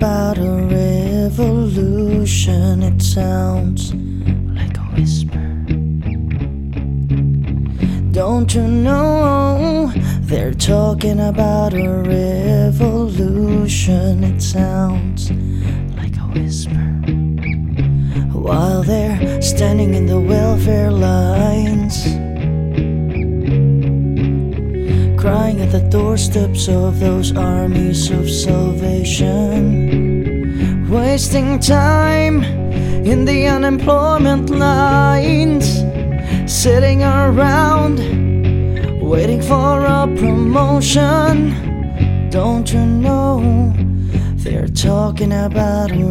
about a revolution, it sounds like a whisper. Don't you know they're talking about a revolution? It sounds like a whisper. While they're standing in the welfare lines, crying at the doorsteps of those armies of salvation, wasting time in the unemployment lines sitting around waiting for a promotion. Don't you know they're talking about a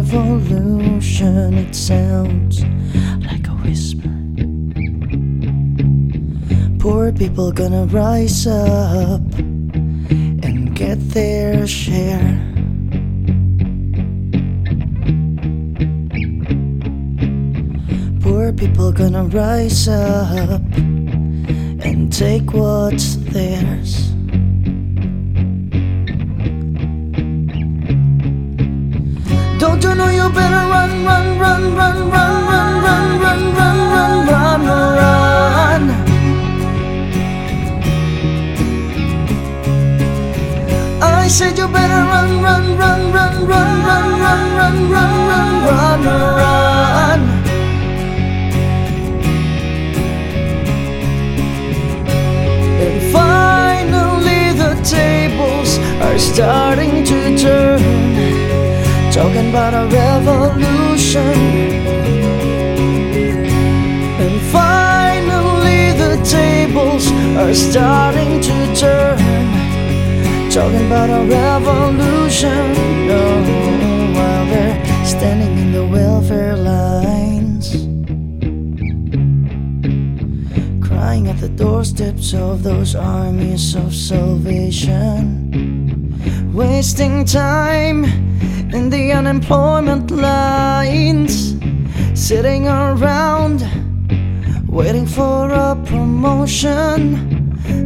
revolution? It sounds like a whisper. Poor people gonna rise up and get their share. Poor people gonna rise up and take what's theirs. Said you better run, run, run, run, run, run, run, run, run, run, run, run. And finally the tables are starting to turn Talking about a revolution And finally the tables are starting to turn Talking about a revolution. While they're standing in the welfare lines. Crying at the doorsteps of those armies of salvation. Wasting time in the unemployment lines. Sitting around waiting for a promotion.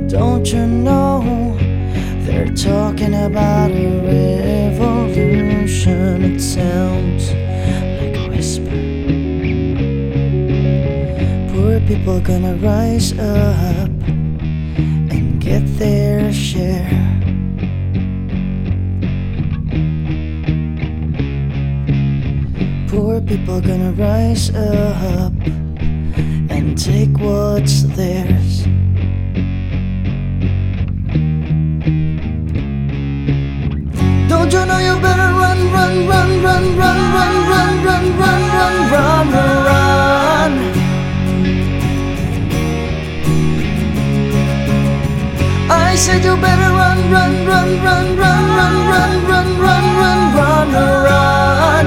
Don't you know they're talking about a revolution It sounds like a whisper Poor people gonna rise up and get their share. Poor people gonna rise up and take what's theirs. Said you better run, run, run, run, run, run, run, run, run, run, run, run.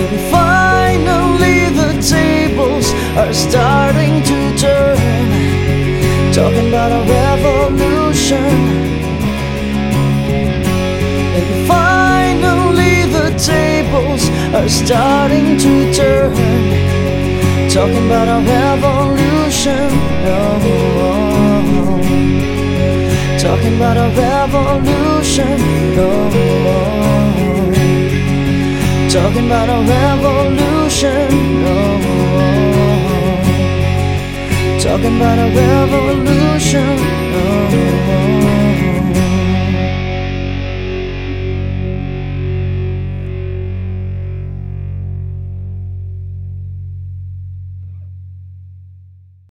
And finally the tables are starting to turn, talking about a revolution. And finally the tables are starting to turn talking about a revolution. Oh, talking about a revolution. Oh, talking about a revolution. Oh, talking about